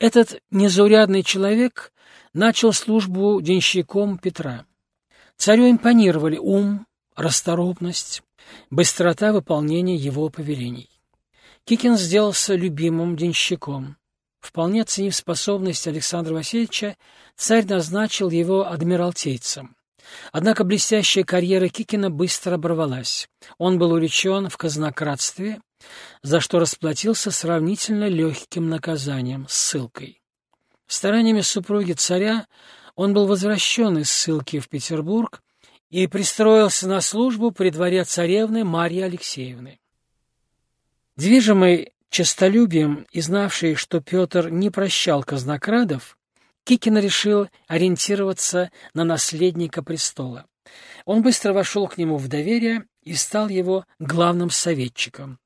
Этот незаурядный человек начал службу денщиком Петра. Царю импонировали ум, расторопность, быстрота выполнения его повелений. Кикин сделался любимым денщиком. Вполне оценив способность Александра Васильевича, царь назначил его адмиралтейцем. Однако блестящая карьера Кикина быстро оборвалась. Он был увлечен в казнократстве, за что расплатился сравнительно легким наказанием – ссылкой. Стараниями супруги царя он был возвращен из ссылки в Петербург и пристроился на службу при дворе царевны Марьи Алексеевны. Движимый честолюбием и знавший, что Петр не прощал казнокрадов, Кикин решил ориентироваться на наследника престола. Он быстро вошел к нему в доверие и стал его главным советчиком.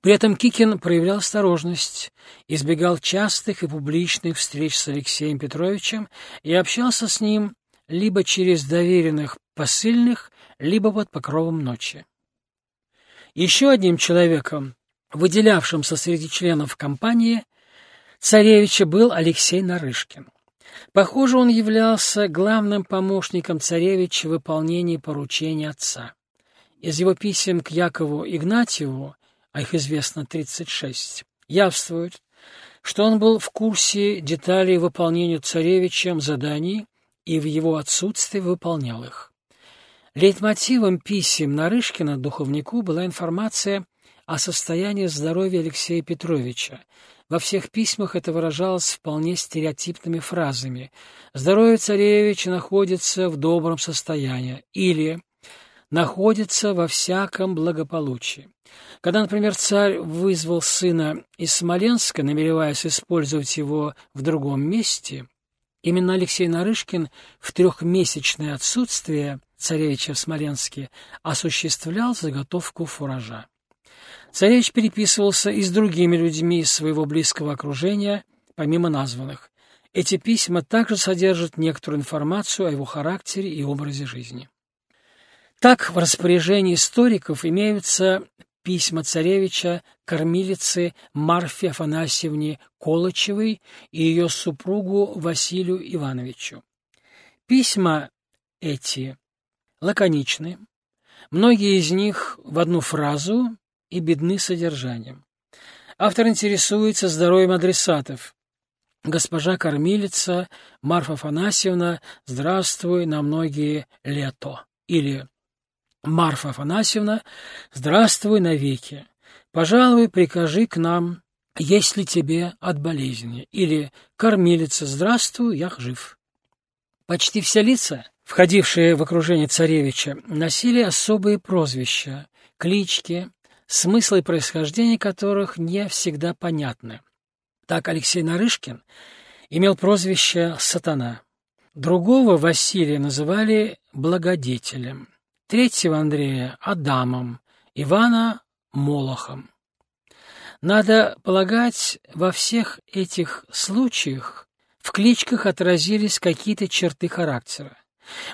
При этом Кикин проявлял осторожность, избегал частых и публичных встреч с Алексеем Петровичем и общался с ним либо через доверенных посыльных, либо под покровом ночи. Еще одним человеком, выделявшимся среди членов компании, царевича был Алексей Нарышкин. Похоже, он являлся главным помощником царевича в выполнении поручений отца. Из его писем к Якову Игнатьеву, а их известно 36, явствует, что он был в курсе деталей выполнения царевичем заданий и в его отсутствие выполнял их. Лейтмотивом писем Нарышкина духовнику была информация о состоянии здоровья Алексея Петровича, во всех письмах это выражалось вполне стереотипными фразами. «Здоровье царевича находится в добром состоянии» или «находится во всяком благополучии». Когда, например, царь вызвал сына из Смоленска, намереваясь использовать его в другом месте, именно Алексей Нарышкин в трехмесячное отсутствие царевича в Смоленске осуществлял заготовку фуража. Царевич переписывался и с другими людьми из своего близкого окружения, помимо названных. Эти письма также содержат некоторую информацию о его характере и образе жизни. Так, в распоряжении историков имеются письма царевича кормилице Марфе Афанасьевне Колычевой и ее супругу Василию Ивановичу. Письма эти лаконичны, многие из них в одну фразу и бедны содержанием. Автор интересуется здоровьем адресатов. Госпожа кормилица Марфа Афанасьевна, здравствуй на многие лето. Или Марфа Афанасьевна, здравствуй навеки. Пожалуй, прикажи к нам, есть ли тебе от болезни. Или кормилица, здравствуй, я жив. Почти все лица, входившие в окружение царевича, носили особые прозвища, клички, смыслы и происхождение которых не всегда понятны. Так Алексей Нарышкин имел прозвище «Сатана». Другого Василия называли благодетелем, третьего Андрея – Адамом, Ивана – Молохом. Надо полагать, во всех этих случаях в кличках отразились какие-то черты характера.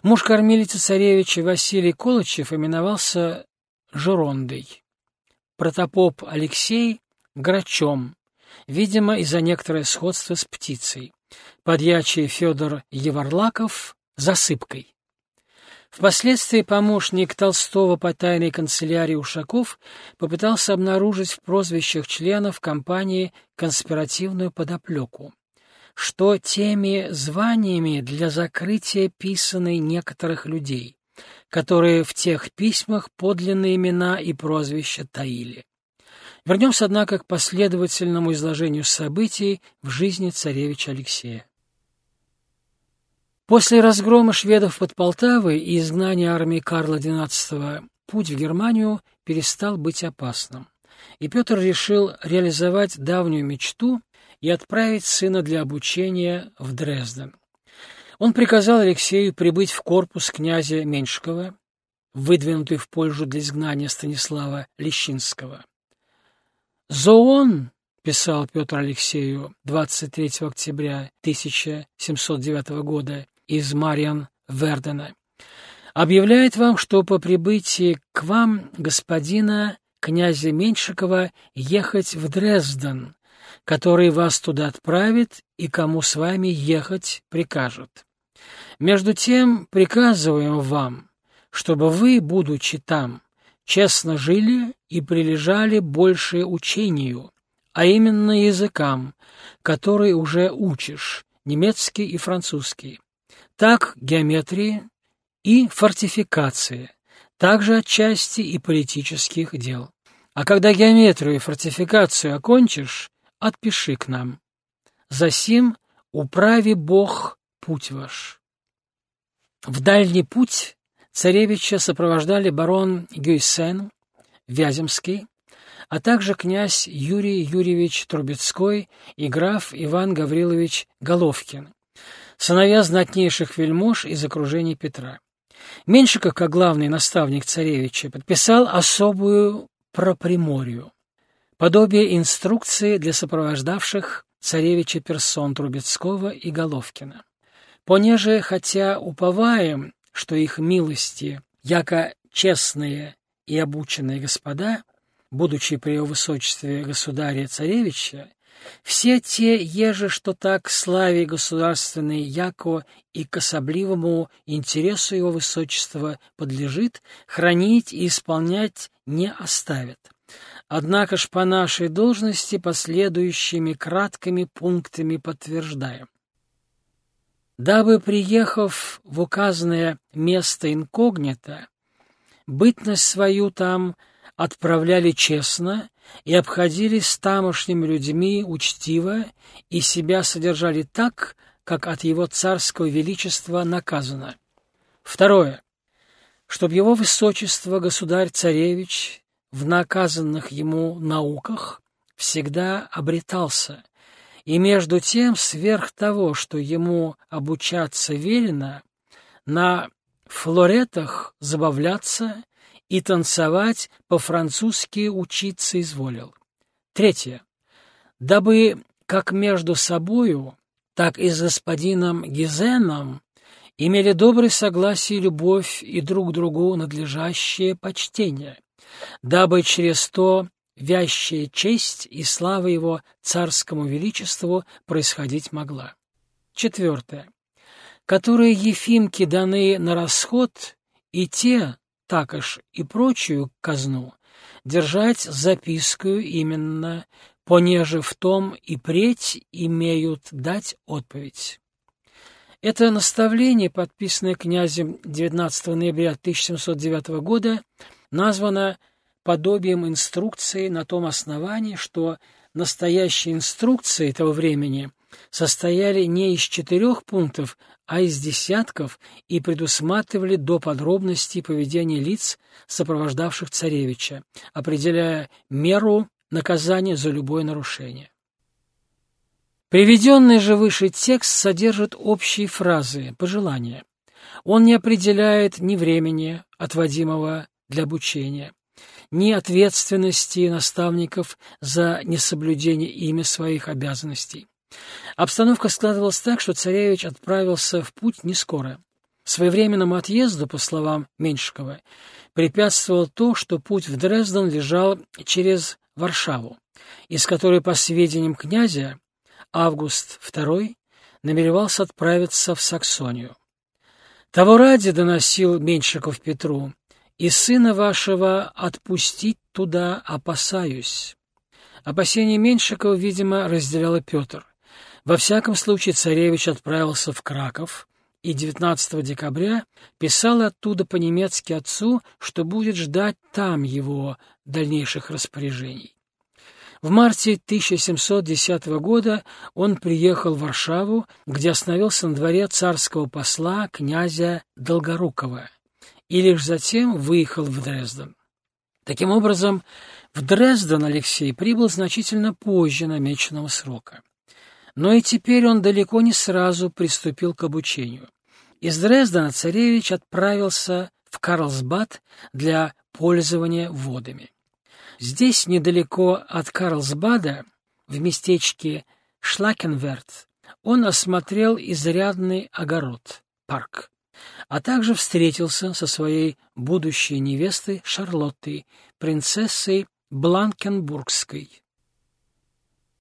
Муж кормилицы царевича Василий Колычев именовался Жерондой протопоп Алексей — грачом, видимо, из-за некоторое сходство с птицей, подьячий Федор Еварлаков — засыпкой. Впоследствии помощник Толстого по тайной канцелярии Ушаков попытался обнаружить в прозвищах членов компании конспиративную подоплеку, что теми званиями для закрытия писаны некоторых людей, которые в тех письмах подлинные имена и прозвища таили. Вернемся, однако, к последовательному изложению событий в жизни царевича Алексея. После разгрома шведов под Полтавой и изгнания армии Карла XII путь в Германию перестал быть опасным, и Петр решил реализовать давнюю мечту и отправить сына для обучения в Дрезден. Он приказал Алексею прибыть в корпус князя Меньшикова, выдвинутый в пользу для изгнания Станислава Лещинского. «Зоон», — писал Петр Алексею 23 октября 1709 года из Мариан Вердена, объявляет вам, что по прибытии к вам господина князя Меньшикова ехать в Дрезден, который вас туда отправит и кому с вами ехать прикажет. Между тем приказываем вам, чтобы вы, будучи там, честно жили и прилежали больше учению, а именно языкам, которые уже учишь, немецкий и французский. Так геометрии и фортификации, также отчасти и политических дел. А когда геометрию и фортификацию окончишь, отпиши к нам. Засим управи Бог путь ваш. В дальний путь царевича сопровождали барон Гюйсен, Вяземский, а также князь Юрий Юрьевич Трубецкой и граф Иван Гаврилович Головкин, сыновья знатнейших вельмож из окружения Петра. Меньшиков, как главный наставник царевича, подписал особую проприморию, подобие инструкции для сопровождавших царевича персон Трубецкого и Головкина. Понеже, хотя уповаем, что их милости, яко честные и обученные господа, будучи при его высочестве государя-царевича, все те, еже что так славе государственной яко и к особливому интересу его высочества подлежит, хранить и исполнять не оставят. Однако ж по нашей должности последующими краткими пунктами подтверждаем. Дабы, приехав в указанное место инкогнито, бытность свою там отправляли честно и обходились с тамошними людьми учтиво и себя содержали так, как от его царского величества наказано. Второе. Чтоб его высочество государь-царевич в наказанных ему науках всегда обретался, и между тем, сверх того, что ему обучаться велено, на флоретах забавляться и танцевать по-французски учиться изволил. Третье. Дабы как между собою, так и с господином Гизеном имели доброе согласие любовь и друг другу надлежащее почтение, дабы через то вящая честь и слава его царскому величеству происходить могла. Четвертое. Которые Ефимки даны на расход, и те також и прочую казну, держать запискую именно, понеже в том и преть имеют дать отповедь. Это наставление, подписанное князем 19 ноября 1709 года, названо подобием инструкции на том основании, что настоящие инструкции того времени состояли не из четырех пунктов, а из десятков и предусматривали до подробностей поведения лиц, сопровождавших царевича, определяя меру наказания за любое нарушение. Приведенный же выше текст содержит общие фразы, пожелания. Он не определяет ни времени, отводимого для обучения, ни ответственности наставников за несоблюдение ими своих обязанностей. Обстановка складывалась так, что царевич отправился в путь не скоро. Своевременному отъезду, по словам Меньшикова, препятствовало то, что путь в Дрезден лежал через Варшаву, из которой, по сведениям князя, Август II намеревался отправиться в Саксонию. Того ради доносил Меньшиков Петру, и сына вашего отпустить туда опасаюсь. Опасение Меньшикова, видимо, разделяла Петр. Во всяком случае, царевич отправился в Краков и 19 декабря писал оттуда по-немецки отцу, что будет ждать там его дальнейших распоряжений. В марте 1710 года он приехал в Варшаву, где остановился на дворе царского посла князя Долгорукова, и лишь затем выехал в Дрезден. Таким образом, в Дрезден Алексей прибыл значительно позже намеченного срока. Но и теперь он далеко не сразу приступил к обучению. Из Дрездена царевич отправился в Карлсбад для пользования водами. Здесь, недалеко от Карлсбада, в местечке Шлакенверт, он осмотрел изрядный огород, парк, а также встретился со своей будущей невестой Шарлоттой, принцессой Бланкенбургской.